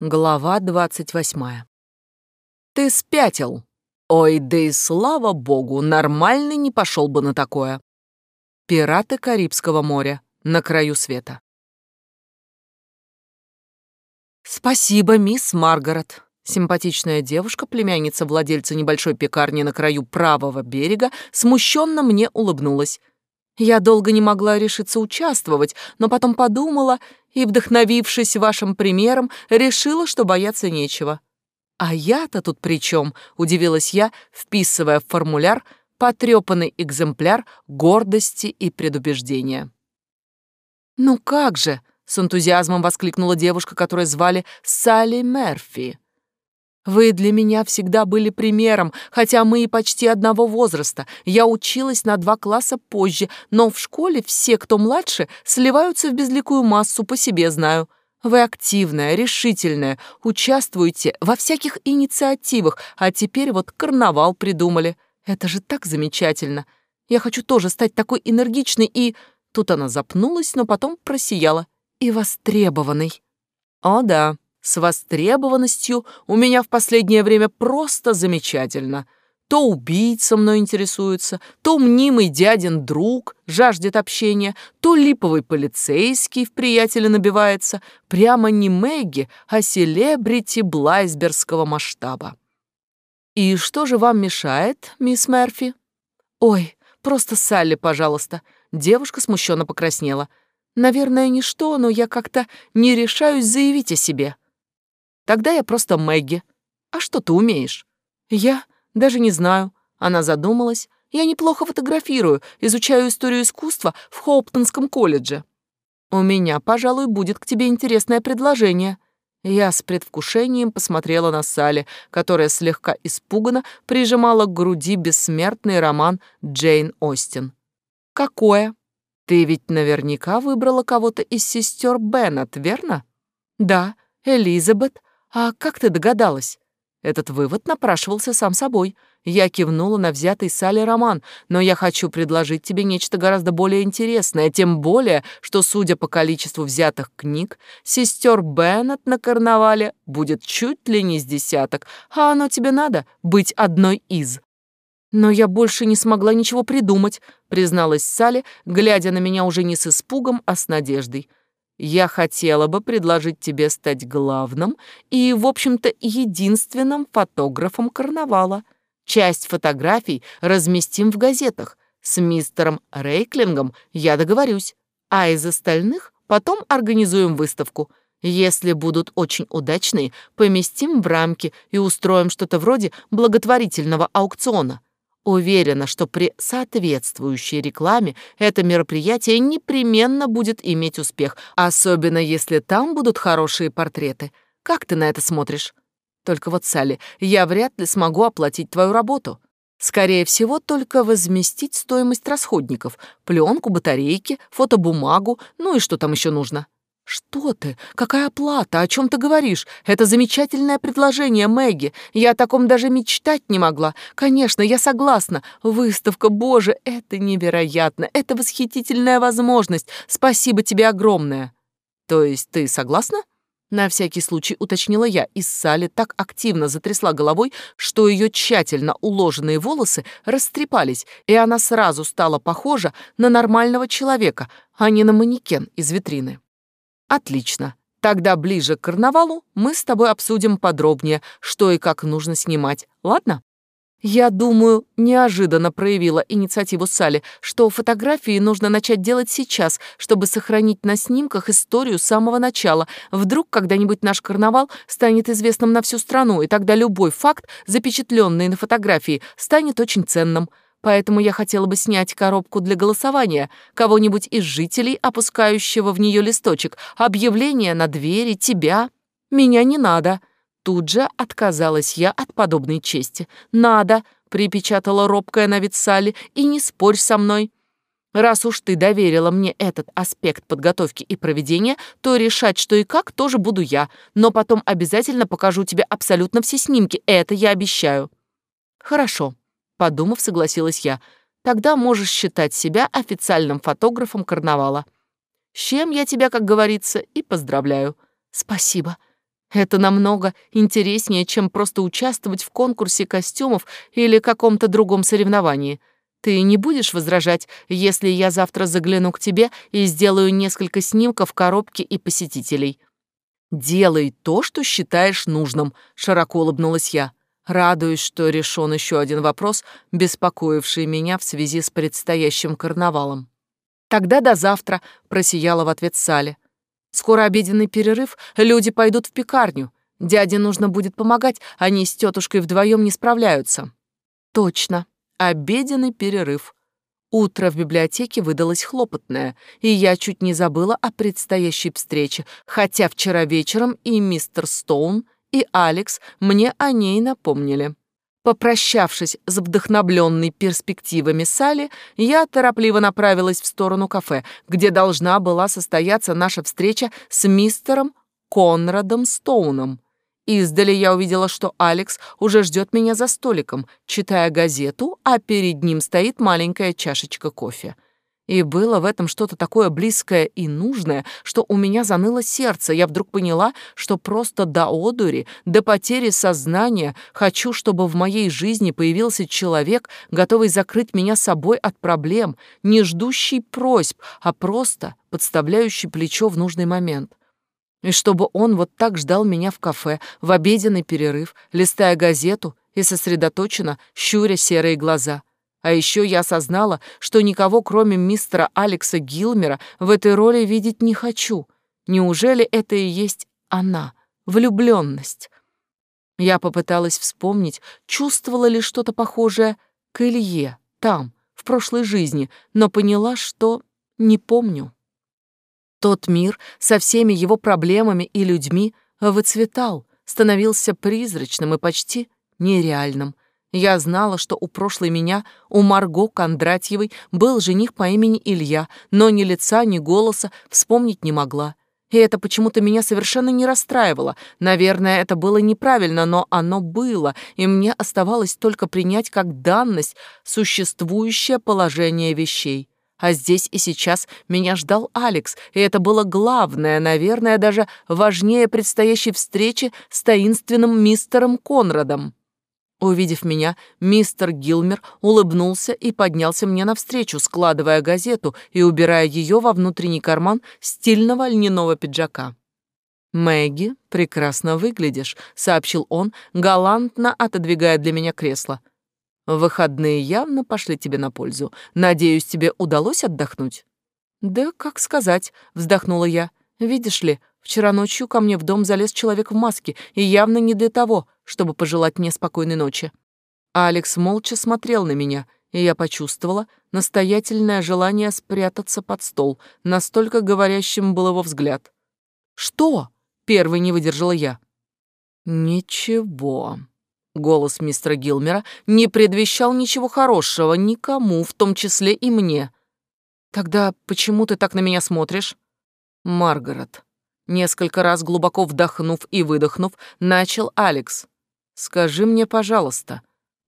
Глава двадцать восьмая. «Ты спятил! Ой, да и слава богу, нормальный не пошел бы на такое!» Пираты Карибского моря на краю света. «Спасибо, мисс Маргарет!» Симпатичная девушка, племянница владельца небольшой пекарни на краю правого берега, смущенно мне улыбнулась. Я долго не могла решиться участвовать, но потом подумала и, вдохновившись вашим примером, решила, что бояться нечего. «А я-то тут при чем?» — удивилась я, вписывая в формуляр потрепанный экземпляр гордости и предубеждения. «Ну как же!» — с энтузиазмом воскликнула девушка, которую звали Салли Мерфи. Вы для меня всегда были примером, хотя мы и почти одного возраста. Я училась на два класса позже, но в школе все, кто младше, сливаются в безликую массу, по себе знаю. Вы активная, решительная, участвуете во всяких инициативах, а теперь вот карнавал придумали. Это же так замечательно. Я хочу тоже стать такой энергичной и... Тут она запнулась, но потом просияла. И востребованной. О да, с востребованностью у меня в последнее время просто замечательно. То убийца мной интересуется, то мнимый дядин друг жаждет общения, то липовый полицейский в приятеля набивается. Прямо не Мэгги, а селебрити блайсбергского масштаба. «И что же вам мешает, мисс Мерфи?» «Ой, просто Салли, пожалуйста». Девушка смущенно покраснела. «Наверное, ничто, но я как-то не решаюсь заявить о себе». Тогда я просто Мэгги. А что ты умеешь? Я даже не знаю. Она задумалась. Я неплохо фотографирую, изучаю историю искусства в Хоуптонском колледже. У меня, пожалуй, будет к тебе интересное предложение. Я с предвкушением посмотрела на Салли, которая слегка испуганно прижимала к груди бессмертный роман Джейн Остин. «Какое? Ты ведь наверняка выбрала кого-то из сестер Беннет, верно?» «Да, Элизабет «А как ты догадалась?» Этот вывод напрашивался сам собой. Я кивнула на взятый Салли роман, но я хочу предложить тебе нечто гораздо более интересное, тем более, что, судя по количеству взятых книг, сестер Беннет на карнавале будет чуть ли не с десяток, а оно тебе надо быть одной из. «Но я больше не смогла ничего придумать», — призналась Салли, глядя на меня уже не с испугом, а с надеждой. Я хотела бы предложить тебе стать главным и, в общем-то, единственным фотографом карнавала. Часть фотографий разместим в газетах. С мистером Рейклингом я договорюсь, а из остальных потом организуем выставку. Если будут очень удачные, поместим в рамки и устроим что-то вроде благотворительного аукциона. Уверена, что при соответствующей рекламе это мероприятие непременно будет иметь успех, особенно если там будут хорошие портреты. Как ты на это смотришь? Только вот, Салли, я вряд ли смогу оплатить твою работу. Скорее всего, только возместить стоимость расходников, пленку, батарейки, фотобумагу, ну и что там еще нужно. «Что ты? Какая оплата? О чем ты говоришь? Это замечательное предложение, Мэгги. Я о таком даже мечтать не могла. Конечно, я согласна. Выставка, боже, это невероятно. Это восхитительная возможность. Спасибо тебе огромное». «То есть ты согласна?» На всякий случай уточнила я, и Салли так активно затрясла головой, что ее тщательно уложенные волосы растрепались, и она сразу стала похожа на нормального человека, а не на манекен из витрины. Отлично. Тогда ближе к карнавалу мы с тобой обсудим подробнее, что и как нужно снимать. Ладно? Я думаю, неожиданно проявила инициативу Салли, что фотографии нужно начать делать сейчас, чтобы сохранить на снимках историю с самого начала. Вдруг когда-нибудь наш карнавал станет известным на всю страну, и тогда любой факт, запечатленный на фотографии, станет очень ценным. Поэтому я хотела бы снять коробку для голосования, кого-нибудь из жителей, опускающего в нее листочек, объявление на двери, тебя. Меня не надо. Тут же отказалась я от подобной чести. «Надо», — припечатала робкая на вид Салли, — «и не спорь со мной». Раз уж ты доверила мне этот аспект подготовки и проведения, то решать, что и как, тоже буду я, но потом обязательно покажу тебе абсолютно все снимки, это я обещаю. Хорошо, Подумав, согласилась я. Тогда можешь считать себя официальным фотографом карнавала. С чем я тебя, как говорится, и поздравляю. Спасибо. Это намного интереснее, чем просто участвовать в конкурсе костюмов или каком-то другом соревновании. Ты не будешь возражать, если я завтра загляну к тебе и сделаю несколько снимков коробки и посетителей? Делай то, что считаешь нужным, широко улыбнулась я. Радуюсь, что решен еще один вопрос, беспокоивший меня в связи с предстоящим карнавалом. Тогда до завтра, просияла в ответ Салли. Скоро обеденный перерыв, люди пойдут в пекарню. Дяде нужно будет помогать, они с тетушкой вдвоем не справляются. Точно, обеденный перерыв. Утро в библиотеке выдалось хлопотное, и я чуть не забыла о предстоящей встрече, хотя вчера вечером и мистер Стоун, и Алекс мне о ней напомнили. Попрощавшись с вдохновленной перспективами Сали, я торопливо направилась в сторону кафе, где должна была состояться наша встреча с мистером Конрадом Стоуном. Издали я увидела, что Алекс уже ждет меня за столиком, читая газету, а перед ним стоит маленькая чашечка кофе. И было в этом что-то такое близкое и нужное, что у меня заныло сердце. Я вдруг поняла, что просто до одури, до потери сознания хочу, чтобы в моей жизни появился человек, готовый закрыть меня собой от проблем, не ждущий просьб, а просто подставляющий плечо в нужный момент. И чтобы он вот так ждал меня в кафе, в обеденный перерыв, листая газету и сосредоточенно щуря серые глаза — а еще я осознала, что никого, кроме мистера Алекса Гилмера, в этой роли видеть не хочу. Неужели это и есть она, влюбленность? Я попыталась вспомнить, чувствовала ли что-то похожее к Илье там, в прошлой жизни, но поняла, что не помню. Тот мир со всеми его проблемами и людьми выцветал, становился призрачным и почти нереальным. Я знала, что у прошлой меня, у Марго Кондратьевой, был жених по имени Илья, но ни лица, ни голоса вспомнить не могла. И это почему-то меня совершенно не расстраивало. Наверное, это было неправильно, но оно было, и мне оставалось только принять как данность существующее положение вещей. А здесь и сейчас меня ждал Алекс, и это было главное, наверное, даже важнее предстоящей встречи с таинственным мистером Конрадом. Увидев меня, мистер Гилмер улыбнулся и поднялся мне навстречу, складывая газету и убирая ее во внутренний карман стильного льняного пиджака. «Мэгги, прекрасно выглядишь», — сообщил он, галантно отодвигая для меня кресло. «Выходные явно пошли тебе на пользу. Надеюсь, тебе удалось отдохнуть?» «Да, как сказать», — вздохнула я. «Видишь ли, Вчера ночью ко мне в дом залез человек в маске, и явно не для того, чтобы пожелать мне спокойной ночи. Алекс молча смотрел на меня, и я почувствовала настоятельное желание спрятаться под стол, настолько говорящим был его взгляд. «Что?» — первый не выдержала я. «Ничего». Голос мистера Гилмера не предвещал ничего хорошего никому, в том числе и мне. «Тогда почему ты так на меня смотришь?» «Маргарет, Несколько раз глубоко вдохнув и выдохнув, начал Алекс. «Скажи мне, пожалуйста,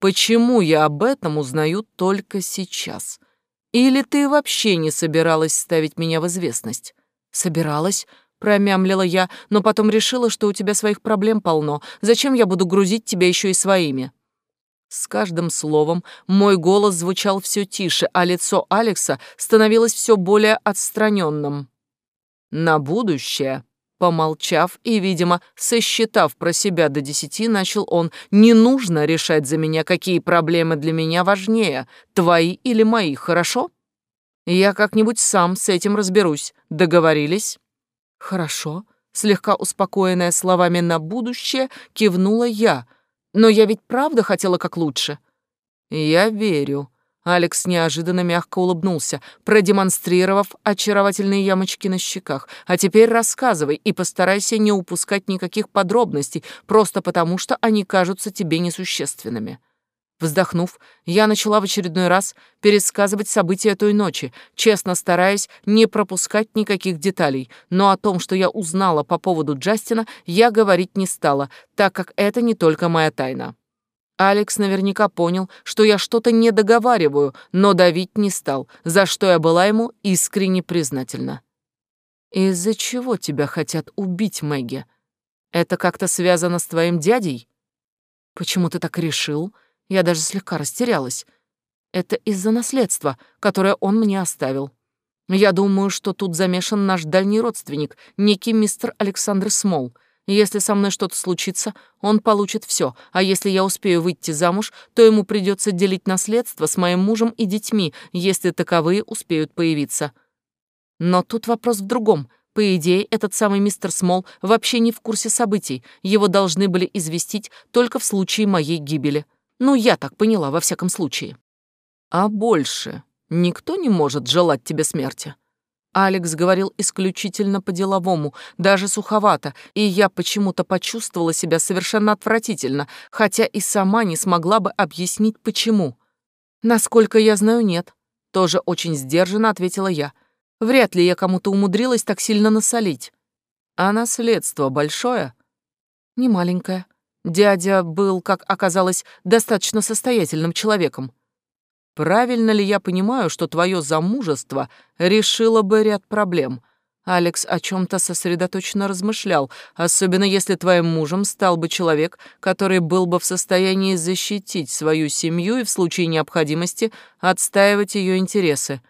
почему я об этом узнаю только сейчас? Или ты вообще не собиралась ставить меня в известность?» «Собиралась», — промямлила я, но потом решила, что у тебя своих проблем полно. Зачем я буду грузить тебя еще и своими?» С каждым словом мой голос звучал все тише, а лицо Алекса становилось все более отстраненным. На будущее, помолчав и, видимо, сосчитав про себя до десяти, начал он, не нужно решать за меня, какие проблемы для меня важнее, твои или мои, хорошо? Я как-нибудь сам с этим разберусь. Договорились? Хорошо. Слегка успокоенная словами на будущее, кивнула я. Но я ведь правда хотела как лучше. Я верю, Алекс неожиданно мягко улыбнулся, продемонстрировав очаровательные ямочки на щеках. «А теперь рассказывай и постарайся не упускать никаких подробностей, просто потому что они кажутся тебе несущественными». Вздохнув, я начала в очередной раз пересказывать события той ночи, честно стараясь не пропускать никаких деталей, но о том, что я узнала по поводу Джастина, я говорить не стала, так как это не только моя тайна. Алекс наверняка понял, что я что-то не договариваю, но давить не стал, за что я была ему искренне признательна. «Из-за чего тебя хотят убить, Мэгги?» Это как-то связано с твоим дядей? Почему ты так решил? Я даже слегка растерялась. Это из-за наследства, которое он мне оставил. Я думаю, что тут замешан наш дальний родственник, некий мистер Александр Смол. Если со мной что-то случится, он получит все, а если я успею выйти замуж, то ему придется делить наследство с моим мужем и детьми, если таковые успеют появиться. Но тут вопрос в другом. По идее, этот самый мистер Смол вообще не в курсе событий. Его должны были известить только в случае моей гибели. Ну, я так поняла, во всяком случае. А больше никто не может желать тебе смерти. Алекс говорил исключительно по-деловому, даже суховато, и я почему-то почувствовала себя совершенно отвратительно, хотя и сама не смогла бы объяснить, почему. Насколько я знаю, нет. Тоже очень сдержанно ответила я. Вряд ли я кому-то умудрилась так сильно насолить. А наследство большое? Не маленькое. Дядя был, как оказалось, достаточно состоятельным человеком. Правильно ли я понимаю, что твое замужество решило бы ряд проблем? Алекс о чем-то сосредоточенно размышлял, особенно если твоим мужем стал бы человек, который был бы в состоянии защитить свою семью и в случае необходимости отстаивать ее интересы.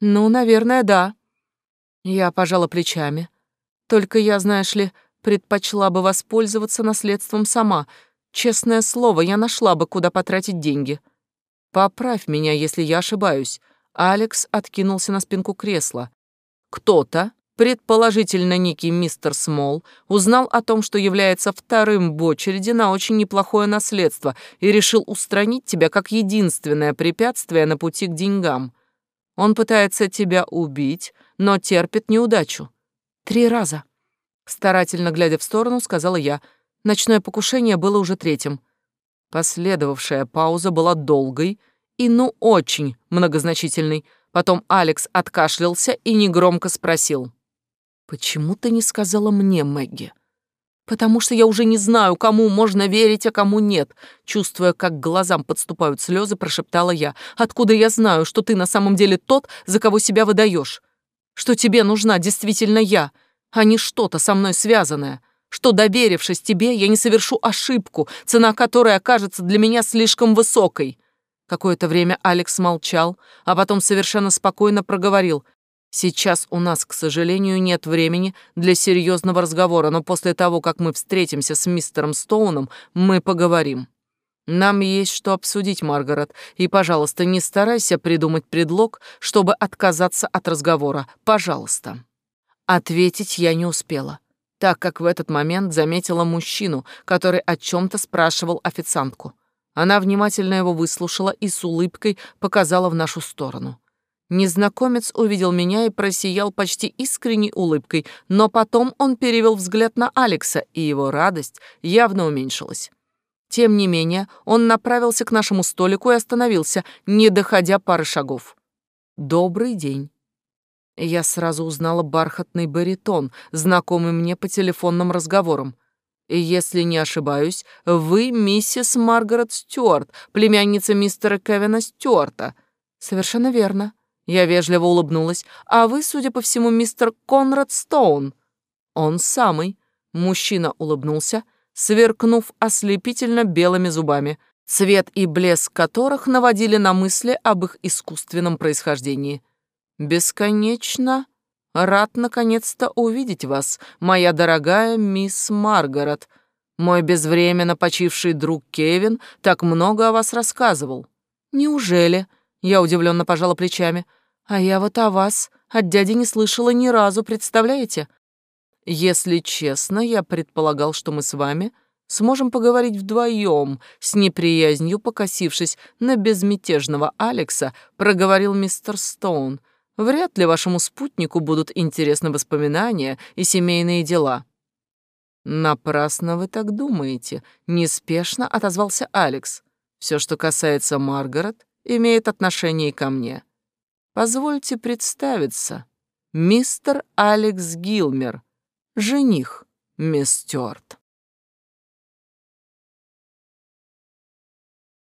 «Ну, наверное, да». Я пожала плечами. Только я, знаешь ли, предпочла бы воспользоваться наследством сама. Честное слово, я нашла бы, куда потратить деньги. Поправь меня, если я ошибаюсь. Алекс откинулся на спинку кресла. Кто-то, предположительно некий мистер Смол, узнал о том, что является вторым в очереди на очень неплохое наследство и решил устранить тебя как единственное препятствие на пути к деньгам. Он пытается тебя убить, но терпит неудачу. Три раза. Старательно глядя в сторону, сказала я. Ночное покушение было уже третьим. Последовавшая пауза была долгой и ну очень многозначительной. Потом Алекс откашлялся и негромко спросил. «Почему ты не сказала мне, Мэгги?» потому что я уже не знаю, кому можно верить, а кому нет. Чувствуя, как к глазам подступают слезы, прошептала я. Откуда я знаю, что ты на самом деле тот, за кого себя выдаешь? Что тебе нужна действительно я, а не что-то со мной связанное? Что, доверившись тебе, я не совершу ошибку, цена которой окажется для меня слишком высокой?» Какое-то время Алекс молчал, а потом совершенно спокойно проговорил. Сейчас у нас, к сожалению, нет времени для серьезного разговора, но после того, как мы встретимся с мистером Стоуном, мы поговорим. Нам есть что обсудить, Маргарет, и, пожалуйста, не старайся придумать предлог, чтобы отказаться от разговора. Пожалуйста. Ответить я не успела, так как в этот момент заметила мужчину, который о чем то спрашивал официантку. Она внимательно его выслушала и с улыбкой показала в нашу сторону. Незнакомец увидел меня и просиял почти искренней улыбкой, но потом он перевел взгляд на Алекса, и его радость явно уменьшилась. Тем не менее, он направился к нашему столику и остановился, не доходя пары шагов. «Добрый день». Я сразу узнала бархатный баритон, знакомый мне по телефонным разговорам. Если не ошибаюсь, вы миссис Маргарет Стюарт, племянница мистера Кевина Стюарта. Совершенно верно. Я вежливо улыбнулась. «А вы, судя по всему, мистер Конрад Стоун?» «Он самый». Мужчина улыбнулся, сверкнув ослепительно белыми зубами, цвет и блеск которых наводили на мысли об их искусственном происхождении. «Бесконечно рад наконец-то увидеть вас, моя дорогая мисс Маргарет. Мой безвременно почивший друг Кевин так много о вас рассказывал». «Неужели?» Я удивленно пожала плечами. А я вот о вас от дяди не слышала ни разу, представляете? Если честно, я предполагал, что мы с вами сможем поговорить вдвоем, с неприязнью покосившись на безмятежного Алекса, проговорил мистер Стоун. Вряд ли вашему спутнику будут интересны воспоминания и семейные дела. Напрасно вы так думаете, неспешно отозвался Алекс. Все, что касается Маргарет, имеет отношение ко мне. Позвольте представиться. Мистер Алекс Гилмер, жених, мисс Стюарт.